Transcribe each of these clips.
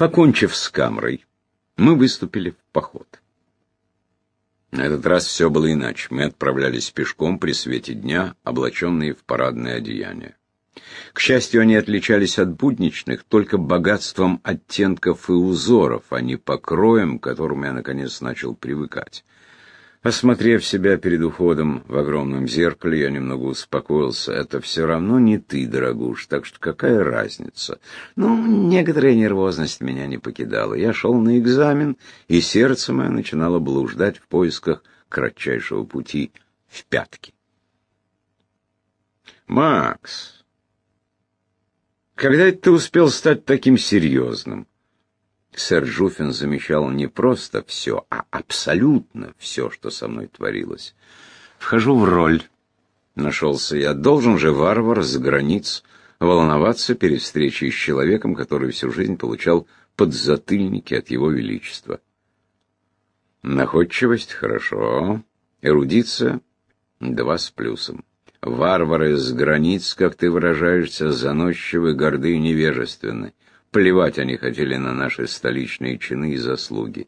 Покончив с камрой, мы выступили в поход. На этот раз все было иначе. Мы отправлялись пешком при свете дня, облаченные в парадное одеяние. К счастью, они отличались от будничных только богатством оттенков и узоров, а не покроем, к которому я, наконец, начал привыкать. Осмотрев себя перед уходом в огромном зеркале, я немного успокоился. Это все равно не ты, дорогуш, так что какая разница? Ну, некоторая нервозность меня не покидала. Я шел на экзамен, и сердце мое начинало блуждать в поисках кратчайшего пути в пятки. «Макс, когда это ты успел стать таким серьезным?» Сэр Жуфин замечал не просто все, а абсолютно все, что со мной творилось. Вхожу в роль. Нашелся я. Должен же варвар с границ волноваться перед встречей с человеком, который всю жизнь получал подзатыльники от его величества. Находчивость — хорошо. Эрудиция — два с плюсом. Варвары с границ, как ты выражаешься, заносчивы, горды и невежественны. Плевать они хотели на наши столичные чины и заслуги.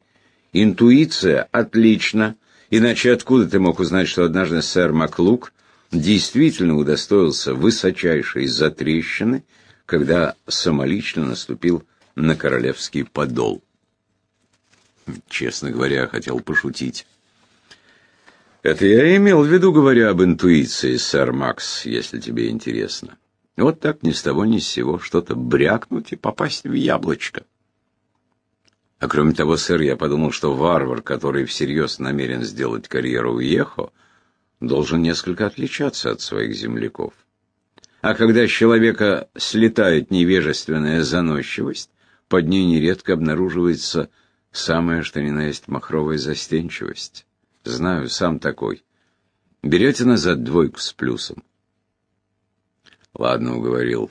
Интуиция отлично, иначе откуда ты мог узнать, что однажды сэр Маклук действительно удостоился высочайшей затрещины, когда самолично наступил на королевский подол? Честно говоря, хотел пошутить. Это я имел в виду, говоря об интуиции, сэр Макс, если тебе интересно. Вот так ни с того ни с сего что-то брякнуть и попасть в яблочко. А кроме того, сэр, я подумал, что варвар, который всерьез намерен сделать карьеру в Ехо, должен несколько отличаться от своих земляков. А когда с человека слетает невежественная заносчивость, под ней нередко обнаруживается самое что ни на есть махровая застенчивость. Знаю, сам такой. Берете назад двойку с плюсом. Ладно, уговорил.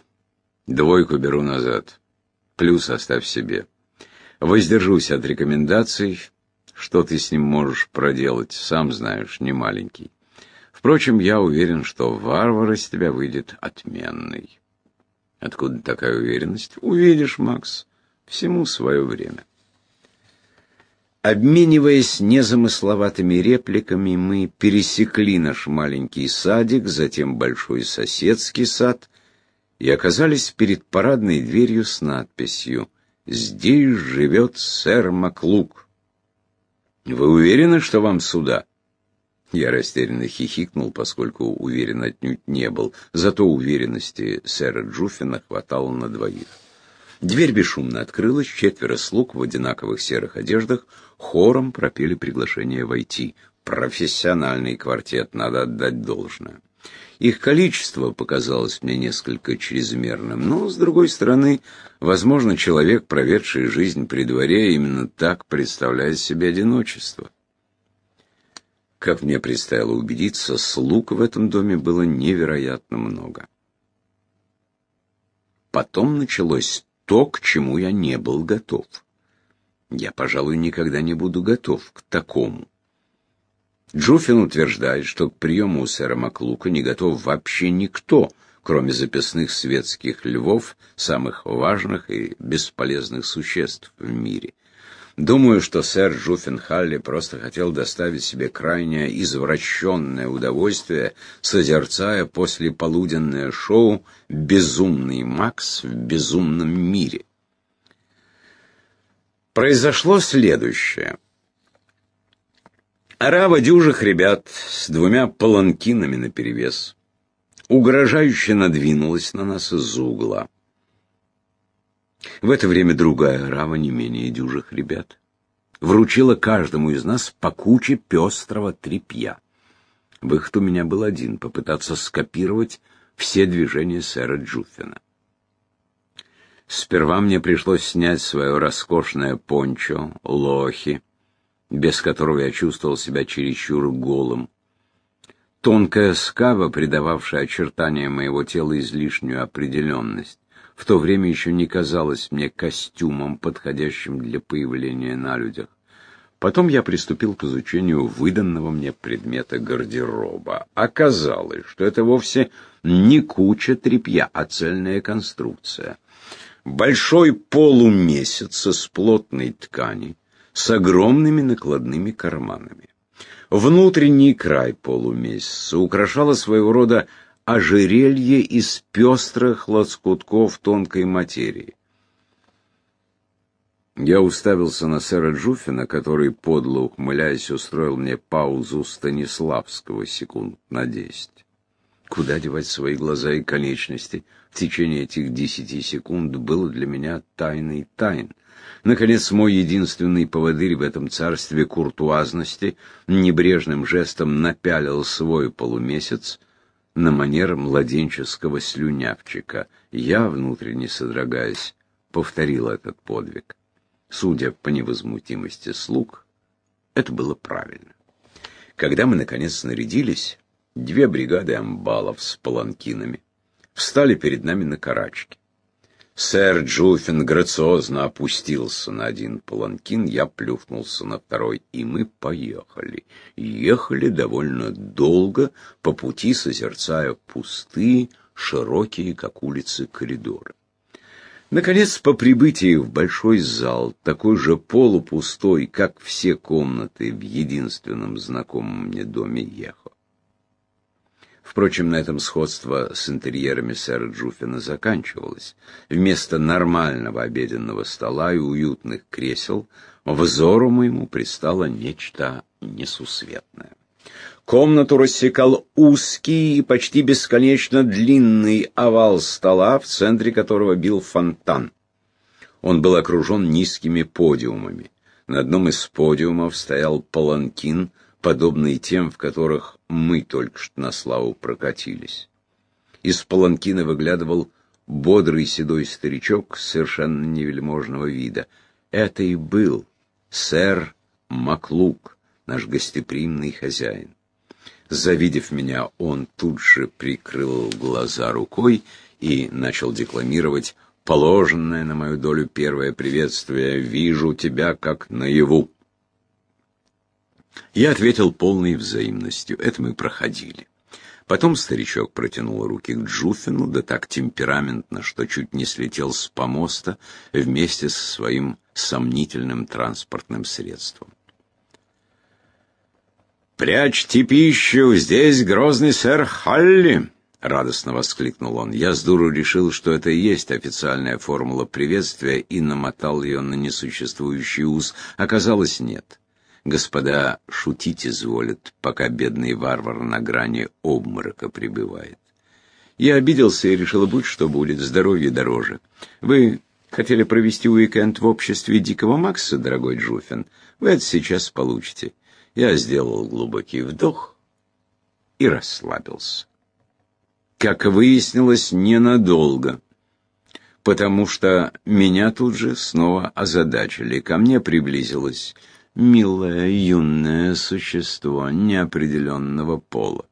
Двойку беру назад. Плюс оставь себе. Воздержусь от рекомендаций. Что ты с ним можешь проделать, сам знаешь, не маленький. Впрочем, я уверен, что варвар из тебя выйдет отменный. Откуда такая уверенность? Увидишь, Макс. Всему свое время. Обмениваясь незамысловатыми репликами, мы пересекли наш маленький садик, затем большой соседский сад и оказались перед парадной дверью с надписью «Здесь живет сэр Маклук». «Вы уверены, что вам сюда?» Я растерянно хихикнул, поскольку уверен отнюдь не был, зато уверенности сэра Джуффина хватало на двоих. Дверь бесшумно открылась, четверо слуг в одинаковых серых одеждах хором пропели приглашение войти. Профессиональный квартет, надо отдать должное. Их количество показалось мне несколько чрезмерным, но, с другой стороны, возможно, человек, проведший жизнь при дворе, именно так представляет себе одиночество. Как мне предстояло убедиться, слуг в этом доме было невероятно много. Потом началось то, к чему я не был готов. Я, пожалуй, никогда не буду готов к такому. Джуффин утверждает, что к приему у сэра Маклука не готов вообще никто, кроме записных светских львов, самых важных и бесполезных существ в мире. Думаю, что сэр Джуффин Халли просто хотел доставить себе крайне извращенное удовольствие, созерцая после полуденное шоу «Безумный Макс в безумном мире». Произошло следующее. Арава дюжих ребят с двумя паланкинами наперевес угрожающе надвинулась на нас из-за угла. В это время другая арава, не менее дюжих ребят, вручила каждому из нас по куче пестрого тряпья. Выход у меня был один — попытаться скопировать все движения сэра Джуффина. Сперва мне пришлось снять свое роскошное пончо, лохи, без которого я чувствовал себя чересчур голым. Тонкая скава, придававшая очертаниям моего тела излишнюю определенность, в то время еще не казалась мне костюмом, подходящим для появления на людях. Потом я приступил к изучению выданного мне предмета гардероба. Оказалось, что это вовсе не куча тряпья, а цельная конструкция — большой полумесяц из плотной ткани с огромными накладными карманами. Внутренний край полумесяца украшало своего рода ожерелье из пестрых лоскутков тонкой материи. Я уставился на сэра Джуфина, который, подло ухмыляясь, устроил мне паузу Станиславского секунд на десять. Куда девать свои глаза и конечности? В течение этих десяти секунд было для меня тайной тайн. Наконец, мой единственный поводырь в этом царстве куртуазности небрежным жестом напялил свой полумесяц на манер младенческого слюнявчика. Я, внутренне содрогаясь, повторил этот подвиг. Судя по невозмутимости слуг, это было правильно. Когда мы, наконец, снарядились, две бригады амбалов с паланкинами встали перед нами на карачки. Сэр Джуффин грациозно опустился на один паланкин, я плюхнулся на второй, и мы поехали. Ехали довольно долго, по пути созерцая пустые, широкие, как улицы, коридоры. Наконец, по прибытии в большой зал, такой же полупустой, как все комнаты в единственном знакомом мне доме Ехо. Впрочем, на этом сходство с интерьерами сэра Джуфина заканчивалось. Вместо нормального обеденного стола и уютных кресел взору моему пристало нечто несусветное. Комнату рассекал узкий и почти бесконечно длинный овал стола, в центре которого бил фонтан. Он был окружен низкими подиумами. На одном из подиумов стоял паланкин, подобный тем, в которых мы только что на славу прокатились. Из паланкина выглядывал бодрый седой старичок совершенно невельможного вида. Это и был сэр Маклук, наш гостеприимный хозяин. Завидев меня, он тут же прикрыл глаза рукой и начал декламировать положенное на мою долю первое приветствие «Вижу тебя как наяву». Я ответил полной взаимностью. Это мы проходили. Потом старичок протянул руки к Джуфину, да так темпераментно, что чуть не слетел с помоста вместе со своим сомнительным транспортным средством. «Прячьте пищу, здесь грозный сэр Халли!» — радостно воскликнул он. Я с дуру решил, что это и есть официальная формула приветствия, и намотал ее на несуществующий уз. Оказалось, нет. Господа шутить изволят, пока бедный варвар на грани обморока пребывает. Я обиделся и решил, будь что будет, здоровье дороже. Вы хотели провести уикенд в обществе Дикого Макса, дорогой Джуфин? Вы это сейчас получите. Я сделал глубокий вдох и расслабился. Как выяснилось, ненадолго, потому что меня тут же снова озадачили. Ко мне приблизилось милое юное существо неопределенного пола.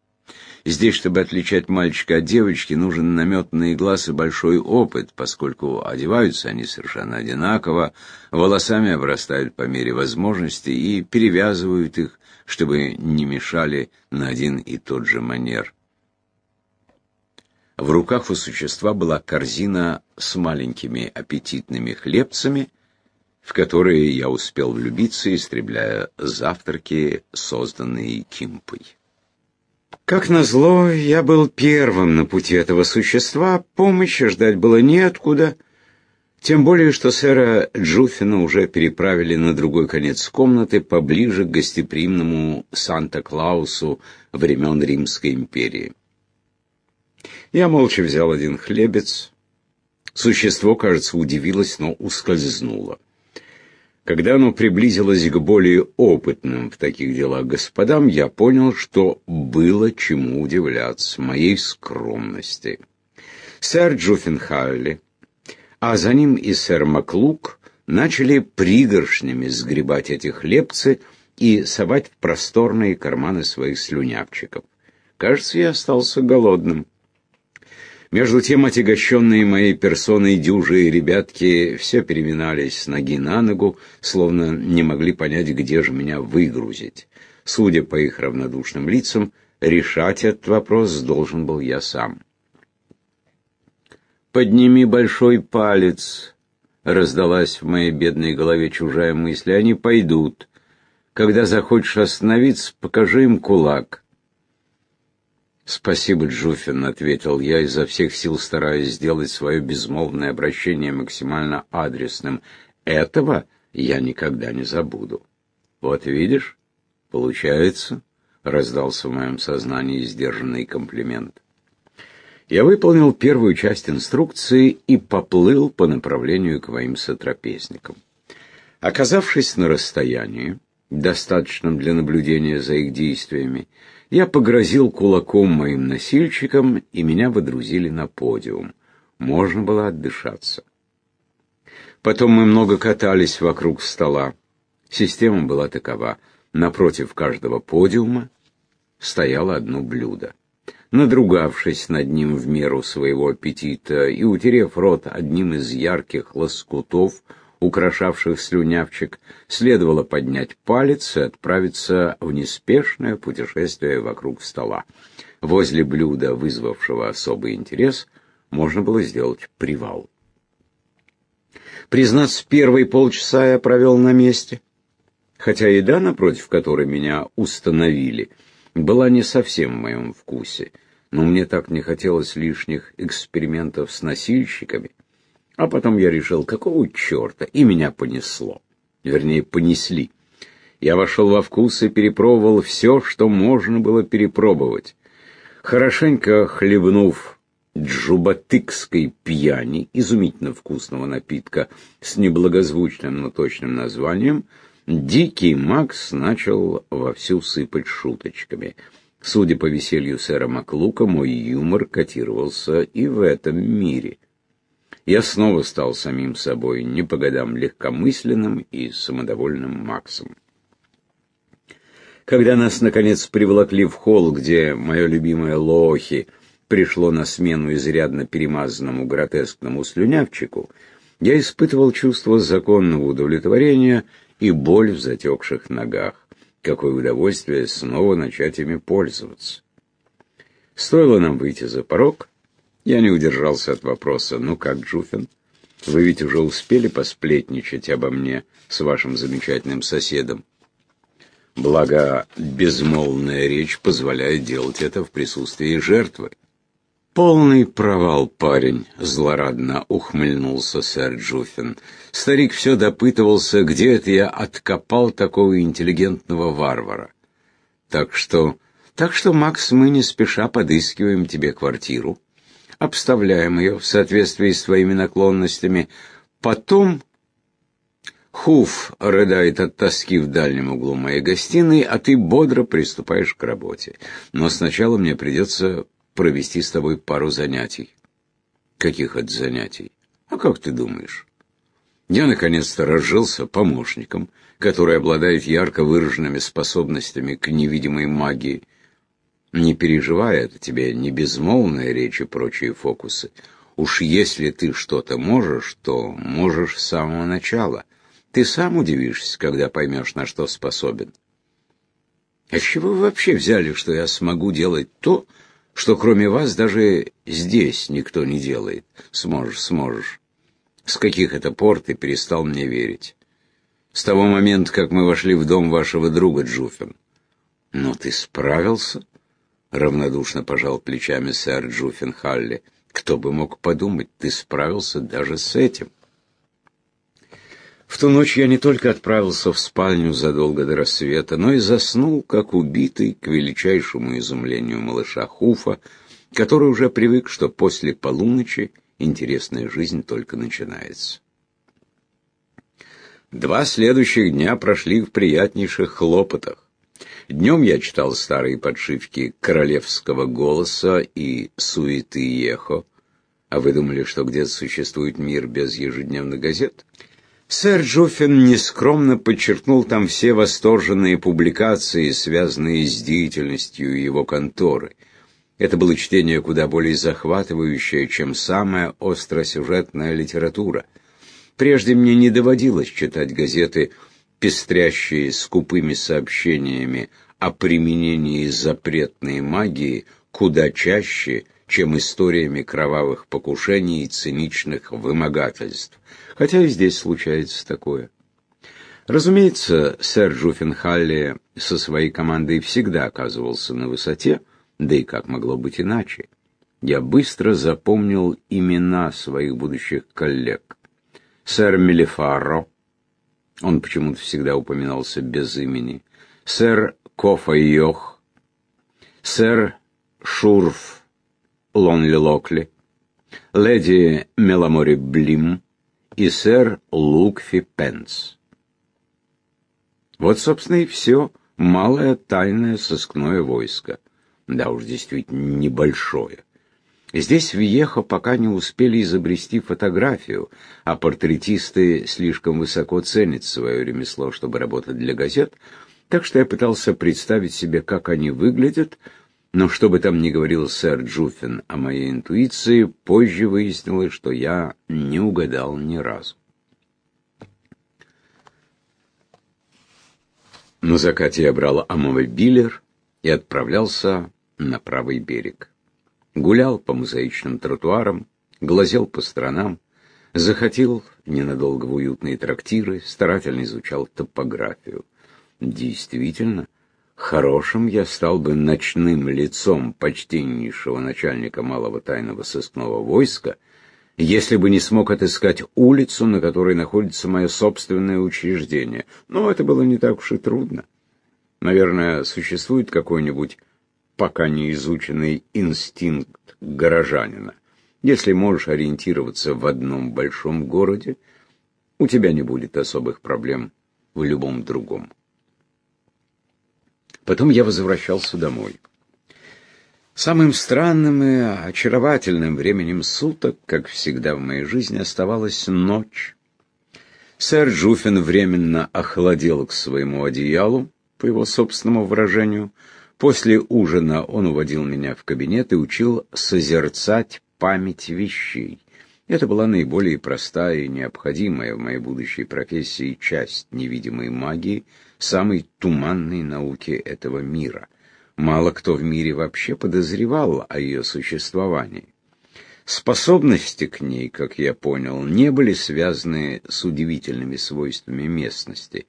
Здесь, чтобы отличать мальчика от девочки, нужен наметанный глаз и большой опыт, поскольку одеваются они совершенно одинаково, волосами обрастают по мере возможности и перевязывают их, чтобы не мешали на один и тот же манер. В руках у существа была корзина с маленькими аппетитными хлебцами, в которые я успел влюбиться, истребляя завтраки, созданные Кимпой. Как назло, я был первым на пути этого существа, помощи ждать было неоткуда, тем более, что сэра Джуфина уже переправили на другой конец комнаты, поближе к гостеприимному Санта-Клаусу времен Римской империи. Я молча взял один хлебец. Существо, кажется, удивилось, но ускользнуло. Когда оно приблизилось к более опытным в таких делах господам, я понял, что было чему удивляться моей скромности. Сэр Джуффенхалли, а за ним и сэр Маклук начали пригоршнями сгребать эти хлебцы и совать в просторные карманы своих слюнявчиков. Кажется, я остался голодным. Между тем, отягощенные моей персоной дюжи и ребятки все переминались с ноги на ногу, словно не могли понять, где же меня выгрузить. Судя по их равнодушным лицам, решать этот вопрос должен был я сам. «Подними большой палец», — раздалась в моей бедной голове чужая мысль, — «они пойдут. Когда захочешь остановиться, покажи им кулак». «Спасибо, Джуфин», — ответил я, изо всех сил стараясь сделать свое безмолвное обращение максимально адресным. «Этого я никогда не забуду». «Вот видишь, получается», — раздался в моем сознании сдержанный комплимент. Я выполнил первую часть инструкции и поплыл по направлению к моим сотрапезникам. Оказавшись на расстоянии, достаточном для наблюдения за их действиями, я погрозил кулаком моим носильщикам, и меня водрузили на подиум. Можно было отдышаться. Потом мы много катались вокруг стола. Система была такова. Напротив каждого подиума стояло одно блюдо надругавшись над ним в меру своего аппетита и утерев рот одним из ярких лоскутов, украшавших слюнявчик, следовало поднять палец и отправиться в неспешное путешествие вокруг стола. Возле блюда, вызвавшего особый интерес, можно было сделать привал. Признаться, первые полчаса я провел на месте, хотя еда, напротив которой меня установили — была не совсем в моем вкусе, но мне так не хотелось лишних экспериментов с носильщиками. А потом я решил, какого черта, и меня понесло. Вернее, понесли. Я вошел во вкус и перепробовал все, что можно было перепробовать. Хорошенько хлебнув джубатыкской пьяни, изумительно вкусного напитка с неблагозвучным, но точным названием, Дикий Макс начал вовсю сыпать шуточками. Судя по веселью сэра Маклука, мой юмор котировался и в этом мире. Я снова стал самим собой, не по годам легкомысленным и самодовольным Максом. Когда нас, наконец, приволокли в холл, где мое любимое Лохи пришло на смену изрядно перемазанному гротескному слюнявчику, я испытывал чувство законного удовлетворения и боль в затекших ногах. Какое удовольствие снова начать ими пользоваться. Стоило нам выйти за порог, я не удержался от вопроса, «Ну как, Джуфин, вы ведь уже успели посплетничать обо мне с вашим замечательным соседом?» Благо, безмолвная речь позволяет делать это в присутствии жертвы. «Полный провал, парень», — злорадно ухмыльнулся сэр Джуффин. Старик все допытывался, где это я откопал такого интеллигентного варвара. «Так что... так что, Макс, мы не спеша подыскиваем тебе квартиру, обставляем ее в соответствии с твоими наклонностями. Потом Хуф рыдает от тоски в дальнем углу моей гостиной, а ты бодро приступаешь к работе. Но сначала мне придется провести с тобой пару занятий. Каких это занятий? А как ты думаешь? Я наконец-то разжился помощником, который обладает ярко выраженными способностями к невидимой магии. Не переживай, это тебе не безмолвная речь и прочие фокусы. Уж если ты что-то можешь, то можешь с самого начала. Ты сам удивишься, когда поймешь, на что способен. А с чего вы вообще взяли, что я смогу делать то, что кроме вас даже здесь никто не делает. Сможешь, сможешь. С каких это пор ты перестал мне верить? С того момента, как мы вошли в дом вашего друга Джуфин. Но ты справился? Равнодушно пожал плечами сэр Джуфин Халли. Кто бы мог подумать, ты справился даже с этим. В ту ночь я не только отправился в спальню задолго до рассвета, но и заснул, как убитый, к величайшему изумлению малыша Хуфа, который уже привык, что после полуночи интересная жизнь только начинается. Два следующих дня прошли в приятнейших хлопотах. Днем я читал старые подшивки «Королевского голоса» и «Суеты Ехо». А вы думали, что где-то существует мир без ежедневных газет? Сэр Джуффин нескромно подчеркнул там все восторженные публикации, связанные с деятельностью его конторы. Это было чтение куда более захватывающее, чем самая остросюжетная литература. Прежде мне не доводилось читать газеты, пестрящие скупыми сообщениями о применении запретной магии куда чаще, чем историями кровавых покушений и циничных вымогательств, хотя и здесь случается такое. Разумеется, сэр Джуффенхалли со своей командой всегда оказывался на высоте, да и как могло быть иначе. Я быстро запомнил имена своих будущих коллег. Сэр Мелифаро, он почему-то всегда упоминался без имени, сэр Кофа Йох, сэр Шурф Лонли Локли, леди Меламори Блим и сэр Лукфи Пенс. Вот, собственно, и все малое тайное сыскное войско. Да уж, действительно, небольшое. Здесь в пока не успели изобрести фотографию, а портретисты слишком высоко ценят свое ремесло, чтобы работать для газет, так что я пытался представить себе, как они выглядят, но что бы там ни говорил сэр Джуффин о моей интуиции, позже выяснилось, что я не угадал ни разу. На закате я брал амовобилер и отправлялся на правый берег гулял по мозаичным тротуарам, глазел по сторонам, захотел ненадолго в уютные трактиры, старательно изучал топографию. Действительно, хорошим я стал бы ночным лицом почтеннейшего начальника малого тайного сыскного войска, если бы не смог отыскать улицу, на которой находится мое собственное учреждение. Но это было не так уж и трудно. Наверное, существует какой-нибудь пока не изученный инстинкт горожанина. Если можешь ориентироваться в одном большом городе, у тебя не будет особых проблем в любом другом. Потом я возвращался домой. Самым странным и очаровательным временем суток, как всегда в моей жизни, оставалась ночь. Сэр Джуфин временно охладел к своему одеялу, по его собственному выражению, После ужина он уводил меня в кабинет и учил созерцать память вещей. Это была наиболее простая и необходимая в моей будущей профессии часть невидимой магии, самой туманной науки этого мира. Мало кто в мире вообще подозревал о ее существовании. Способности к ней, как я понял, не были связаны с удивительными свойствами местности.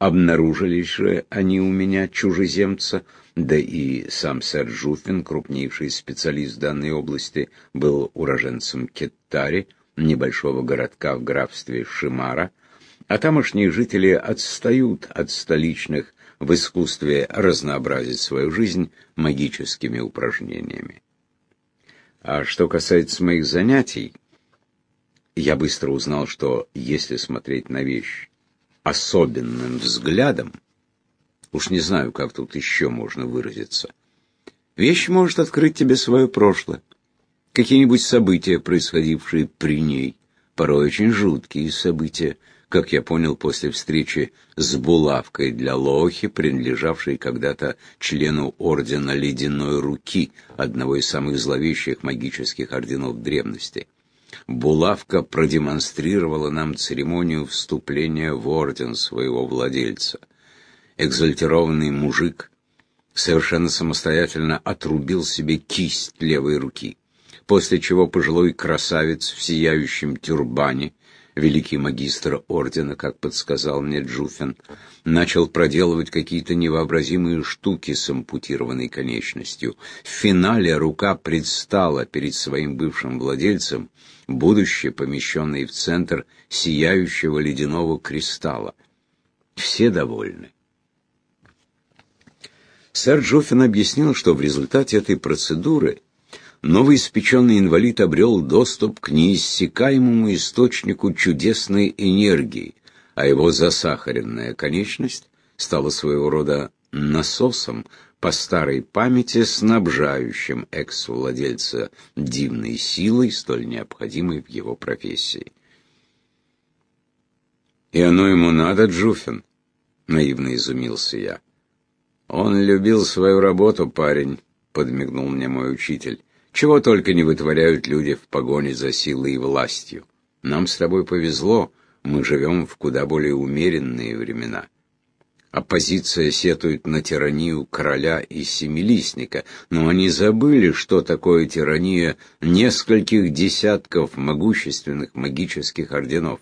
Обнаружились же они у меня, чужеземца, да и сам сэр Жуфин, крупнейший специалист данной области, был уроженцем Кеттари, небольшого городка в графстве Шимара, а тамошние жители отстают от столичных в искусстве разнообразить свою жизнь магическими упражнениями. А что касается моих занятий, я быстро узнал, что если смотреть на вещь особенным взглядом, Уж не знаю, как тут еще можно выразиться. Вещь может открыть тебе свое прошлое. Какие-нибудь события, происходившие при ней, порой очень жуткие события, как я понял после встречи с булавкой для лохи, принадлежавшей когда-то члену Ордена Ледяной Руки, одного из самых зловещих магических орденов древности. Булавка продемонстрировала нам церемонию вступления в Орден своего владельца — экзальтированный мужик совершенно самостоятельно отрубил себе кисть левой руки, после чего пожилой красавец в сияющем тюрбане, великий магистр ордена, как подсказал мне Джуфин, начал проделывать какие-то невообразимые штуки с ампутированной конечностью. В финале рука предстала перед своим бывшим владельцем, будущее помещенное в центр сияющего ледяного кристалла. Все довольны. Сэр Джоффин объяснил, что в результате этой процедуры новоиспеченный инвалид обрел доступ к неиссякаемому источнику чудесной энергии, а его засахаренная конечность стала своего рода насосом по старой памяти, снабжающим экс-владельца дивной силой, столь необходимой в его профессии. «И оно ему надо, Джуфин?» — наивно изумился я. «Он любил свою работу, парень», — подмигнул мне мой учитель. «Чего только не вытворяют люди в погоне за силой и властью. Нам с тобой повезло, мы живем в куда более умеренные времена». Оппозиция сетует на тиранию короля и семилистника, но они забыли, что такое тирания нескольких десятков могущественных магических орденов.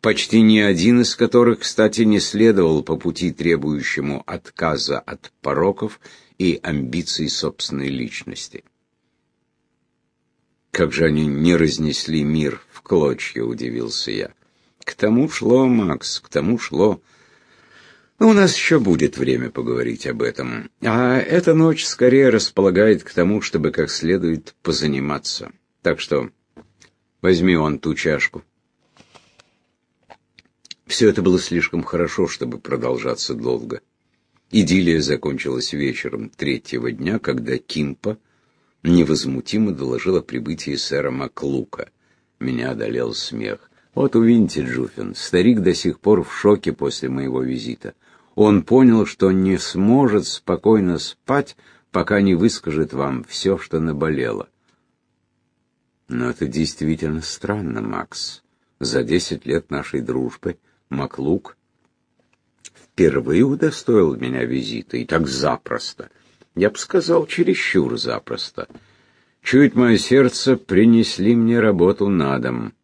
Почти ни один из которых, кстати, не следовал по пути, требующему отказа от пороков и амбиций собственной личности. Как же они не разнесли мир в клочья, удивился я. К тому шло, Макс, к тому шло. Но у нас еще будет время поговорить об этом. А эта ночь скорее располагает к тому, чтобы как следует позаниматься. Так что возьми он ту чашку. Все это было слишком хорошо, чтобы продолжаться долго. Идиллия закончилась вечером третьего дня, когда Кимпа невозмутимо доложила о прибытии сэра Маклука. Меня одолел смех. Вот увидите, Джуфин, старик до сих пор в шоке после моего визита. Он понял, что не сможет спокойно спать, пока не выскажет вам все, что наболело. Но это действительно странно, Макс. За десять лет нашей дружбы Маклук впервые удостоил меня визита, и так запросто. Я бы сказал, чересчур запросто. Чуть мое сердце принесли мне работу на дом.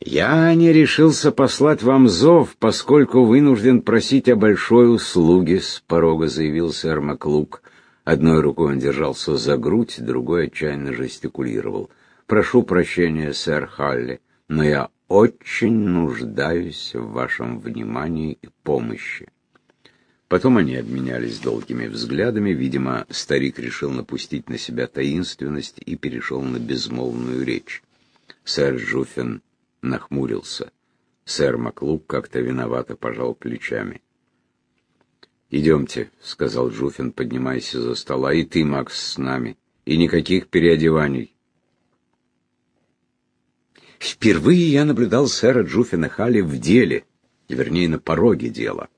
«Я не решился послать вам зов, поскольку вынужден просить о большой услуге», — с порога заявил сэр Маклук. Одной рукой он держался за грудь, другой отчаянно жестикулировал. «Прошу прощения, сэр Халли, но я очень нуждаюсь в вашем внимании и помощи». Потом они обменялись долгими взглядами. Видимо, старик решил напустить на себя таинственность и перешел на безмолвную речь. Сэр Жуфин нахмурился. Сэр Маклук как-то виновато пожал плечами. «Идемте», — сказал Жуфин, поднимаясь из-за стола, — «и ты, Макс, с нами. И никаких переодеваний». Впервые я наблюдал сэра Джуфина Халли в деле, вернее, на пороге дела.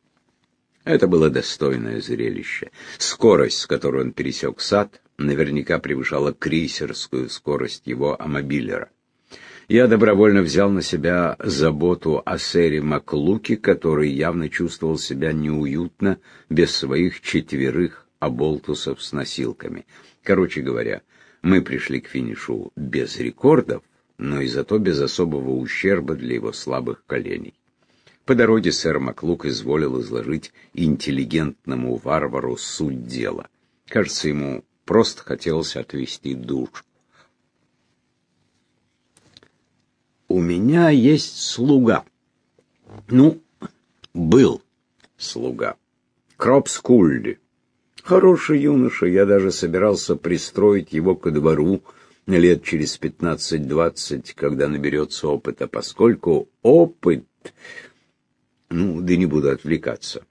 Это было достойное зрелище. Скорость, с которой он пересек сад, наверняка превышала крейсерскую скорость его амобилера я добровольно взял на себя заботу о сэре Маклуке, который явно чувствовал себя неуютно без своих четверых оболтусов с носилками. Короче говоря, мы пришли к финишу без рекордов, но и зато без особого ущерба для его слабых коленей. По дороге сэр Маклук изволил изложить интеллигентному варвару суть дела. Кажется, ему просто хотелось отвести душ. у меня есть слуга. Ну, был слуга. Кропс Кульди. Хороший юноша, я даже собирался пристроить его ко двору лет через пятнадцать-двадцать, когда наберется опыта, поскольку опыт... Ну, да не буду отвлекаться.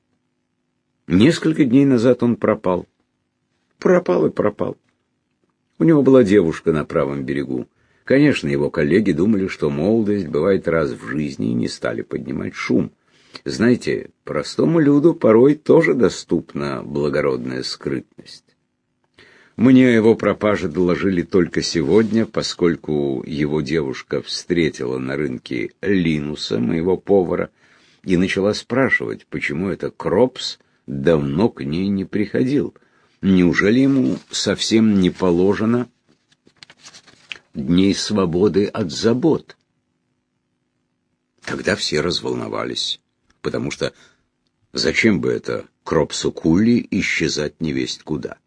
Несколько дней назад он пропал. Пропал и пропал. У него была девушка на правом берегу. Конечно, его коллеги думали, что молодость бывает раз в жизни и не стали поднимать шум. Знаете, простому люду порой тоже доступна благородная скрытность. Мне его пропаже доложили только сегодня, поскольку его девушка встретила на рынке Линуса, моего повара, и начала спрашивать, почему это Кропс давно к ней не приходил. Неужели ему совсем не положено дней свободы от забот. Тогда все разволновались, потому что зачем бы это Кропсу Кулли исчезать невесть куда?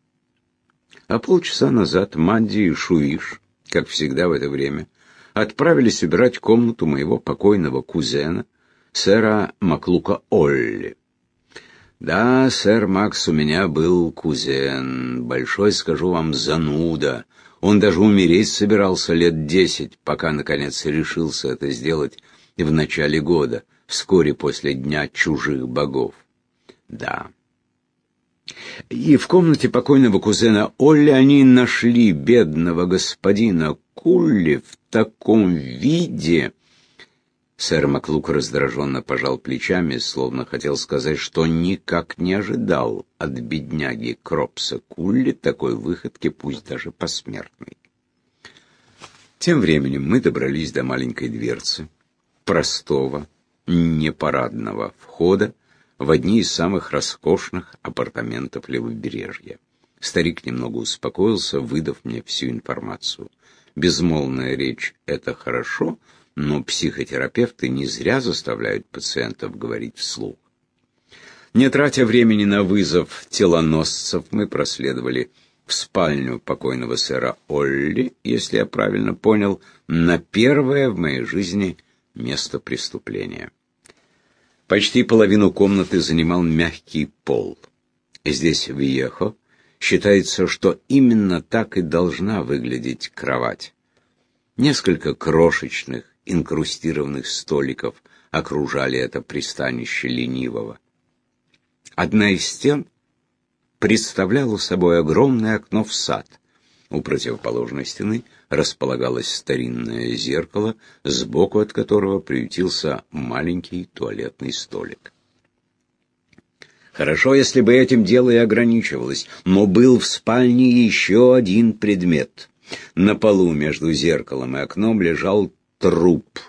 А полчаса назад Манди и Шуиш, как всегда в это время, отправились убирать комнату моего покойного кузена, сэра Маклука Олли. Да, сэр Макс, у меня был кузен, большой, скажу вам, зануда, он даже умереть собирался лет десять, пока, наконец, решился это сделать в начале года, вскоре после Дня чужих богов. Да. И в комнате покойного кузена Олли они нашли бедного господина Кулли в таком виде, Сэр Маклук раздраженно пожал плечами, словно хотел сказать, что никак не ожидал от бедняги Кропса Кулли такой выходки, пусть даже посмертной. Тем временем мы добрались до маленькой дверцы, простого, непарадного входа, в одни из самых роскошных апартаментов левобережья. Старик немного успокоился, выдав мне всю информацию. Безмолвная речь — это хорошо, но психотерапевты не зря заставляют пациентов говорить вслух. Не тратя времени на вызов телоносцев, мы проследовали в спальню покойного сэра Олли, если я правильно понял, на первое в моей жизни место преступления. Почти половину комнаты занимал мягкий пол. Здесь, в Ехо, считается, что именно так и должна выглядеть кровать. Несколько крошечных, инкрустированных столиков окружали это пристанище ленивого. Одна из стен представляла собой огромное окно в сад. У противоположной стены располагалось старинное зеркало, сбоку от которого приютился маленький туалетный столик. Хорошо, если бы этим дело и ограничивалось, но был в спальне еще один предмет. На полу между зеркалом и окном лежал труп.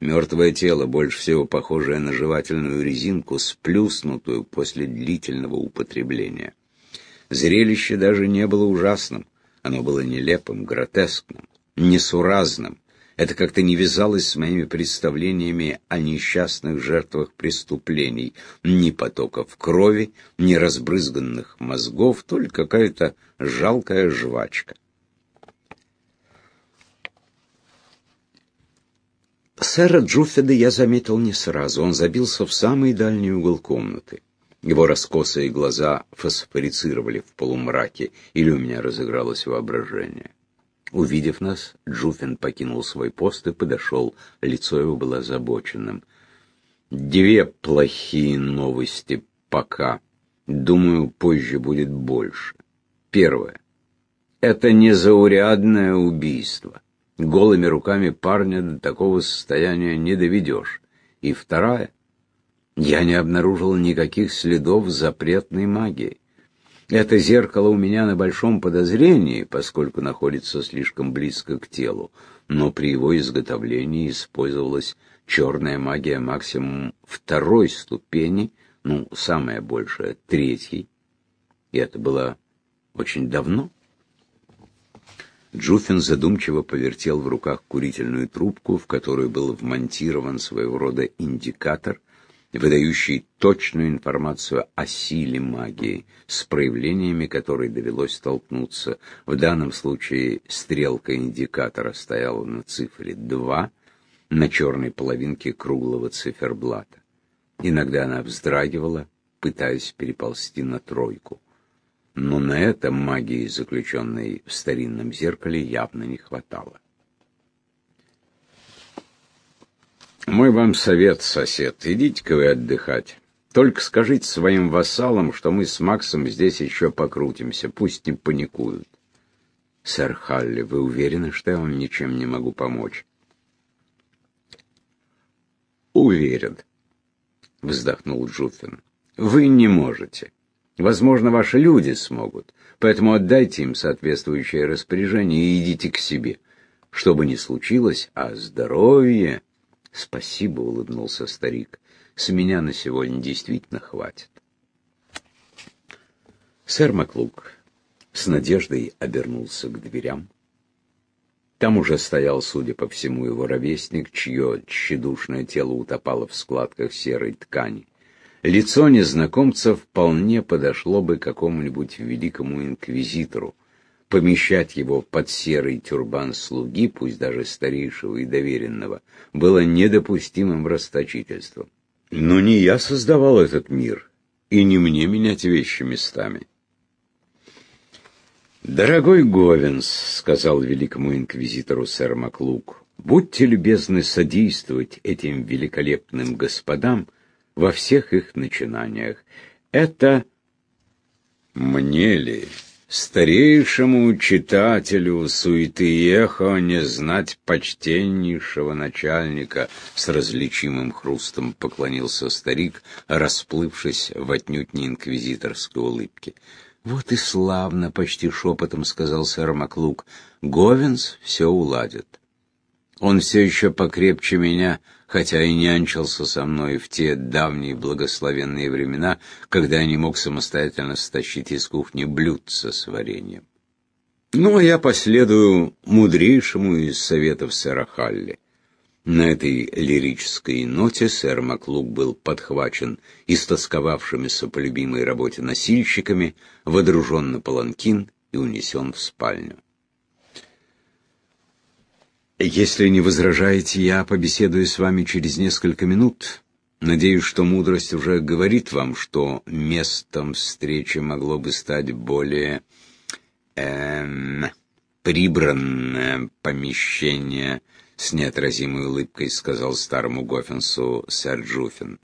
Мертвое тело, больше всего похожее на жевательную резинку, сплюснутую после длительного употребления. Зрелище даже не было ужасным, оно было нелепым, гротескным, несуразным. Это как-то не вязалось с моими представлениями о несчастных жертвах преступлений. Ни потоков крови, ни разбрызганных мозгов, только какая-то жалкая жвачка. Сэра Джуффеда я заметил не сразу. Он забился в самый дальний угол комнаты. Его раскосые глаза фосфорицировали в полумраке, или у меня разыгралось воображение. Увидев нас, Джуффин покинул свой пост и подошел. Лицо его было озабоченным. «Две плохие новости пока. Думаю, позже будет больше. Первое. Это незаурядное убийство. Голыми руками парня до такого состояния не доведешь. И вторая. Я не обнаружил никаких следов запретной магии. Это зеркало у меня на большом подозрении, поскольку находится слишком близко к телу, но при его изготовлении использовалась черная магия максимум второй ступени, ну, самая большая, третьей. И это было очень давно. Джуфин задумчиво повертел в руках курительную трубку, в которую был вмонтирован своего рода индикатор, выдающий точную информацию о силе магии, с проявлениями которой довелось столкнуться. В данном случае стрелка индикатора стояла на цифре 2 на черной половинке круглого циферблата. Иногда она вздрагивала, пытаясь переползти на тройку но на это магии, заключенной в старинном зеркале, явно не хватало. Мой вам совет, сосед, идите-ка вы отдыхать. Только скажите своим вассалам, что мы с Максом здесь еще покрутимся, пусть не паникуют. Сэр Халли, вы уверены, что я вам ничем не могу помочь? Уверен, вздохнул Джуффин. Вы не можете. Возможно, ваши люди смогут, поэтому отдайте им соответствующее распоряжение и идите к себе. Что бы ни случилось, а здоровье... Спасибо, улыбнулся старик. С меня на сегодня действительно хватит. Сэр Маклук с надеждой обернулся к дверям. Там уже стоял, судя по всему, его ровесник, чье тщедушное тело утопало в складках серой ткани. Лицо незнакомца вполне подошло бы какому-нибудь великому инквизитору. Помещать его под серый тюрбан слуги, пусть даже старейшего и доверенного, было недопустимым расточительством. Но не я создавал этот мир, и не мне менять вещи местами. «Дорогой Говенс», — сказал великому инквизитору сэр Маклук, — «будьте любезны содействовать этим великолепным господам, — во всех их начинаниях. Это мне ли, старейшему читателю суеты эхо, не знать почтеннейшего начальника, с различимым хрустом поклонился старик, расплывшись в отнюдь не инквизиторской улыбке. «Вот и славно!» — почти шепотом сказал сэр Маклук. «Говенс все уладит. Он все еще покрепче меня, хотя и нянчился со мной в те давние благословенные времена, когда я не мог самостоятельно стащить из кухни блюдца с вареньем. Ну, а я последую мудрейшему из советов сэра Халли. На этой лирической ноте сэр Маклук был подхвачен истосковавшимися по любимой работе носильщиками, водружен на паланкин и унесен в спальню. Если не возражаете, я побеседую с вами через несколько минут. Надеюсь, что мудрость уже говорит вам, что местом встречи могло бы стать более эм, прибранное помещение с неотразимой улыбкой сказал старому Гофенсу сэр Джуфин.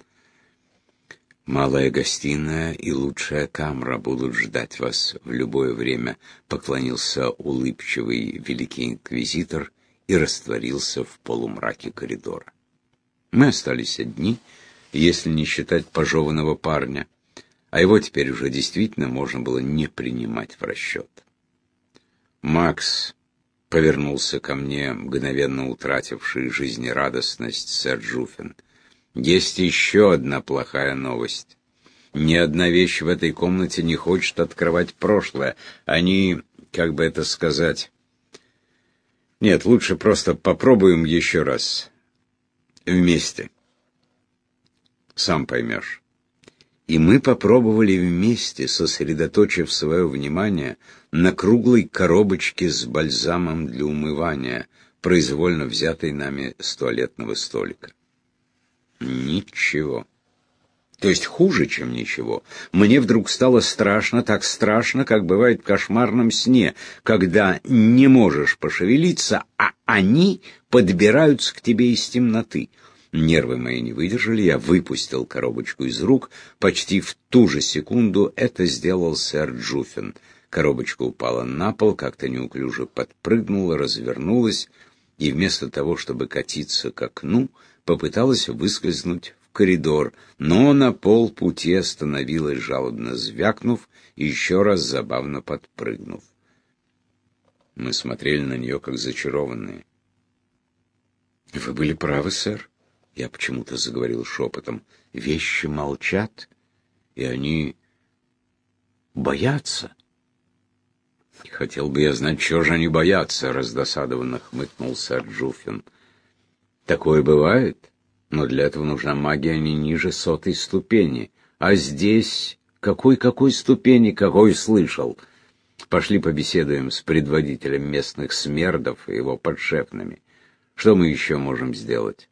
«Малая гостиная и лучшая камера будут ждать вас в любое время», — поклонился улыбчивый великий инквизитор и растворился в полумраке коридора. Мы остались одни, если не считать пожеванного парня, а его теперь уже действительно можно было не принимать в расчет. Макс повернулся ко мне, мгновенно утративший жизнерадостность сэр Джуфин. Есть еще одна плохая новость. Ни одна вещь в этой комнате не хочет открывать прошлое. Они, как бы это сказать, нет, лучше просто попробуем еще раз. Вместе. Сам поймешь. И мы попробовали вместе, сосредоточив свое внимание на круглой коробочке с бальзамом для умывания, произвольно взятой нами с туалетного столика. Ничего. То есть хуже, чем ничего. Мне вдруг стало страшно, так страшно, как бывает в кошмарном сне, когда не можешь пошевелиться, а они подбираются к тебе из темноты. Нервы мои не выдержали, я выпустил коробочку из рук. Почти в ту же секунду это сделал сэр Джуффин. Коробочка упала на пол, как-то неуклюже подпрыгнула, развернулась, и вместо того, чтобы катиться к окну, попыталась выскользнуть коридор, но на полпути остановилась, жалобно звякнув, еще раз забавно подпрыгнув. Мы смотрели на нее, как зачарованные. «Вы были правы, сэр», — я почему-то заговорил шепотом. «Вещи молчат, и они боятся». «Хотел бы я знать, чего же они боятся», — раздосадованно хмыкнул сэр Джуффин. «Такое бывает?» Но для этого нужна магия не ниже сотой ступени. А здесь... Какой-какой ступени, какой слышал? Пошли побеседуем с предводителем местных смердов и его подшефными. Что мы еще можем сделать?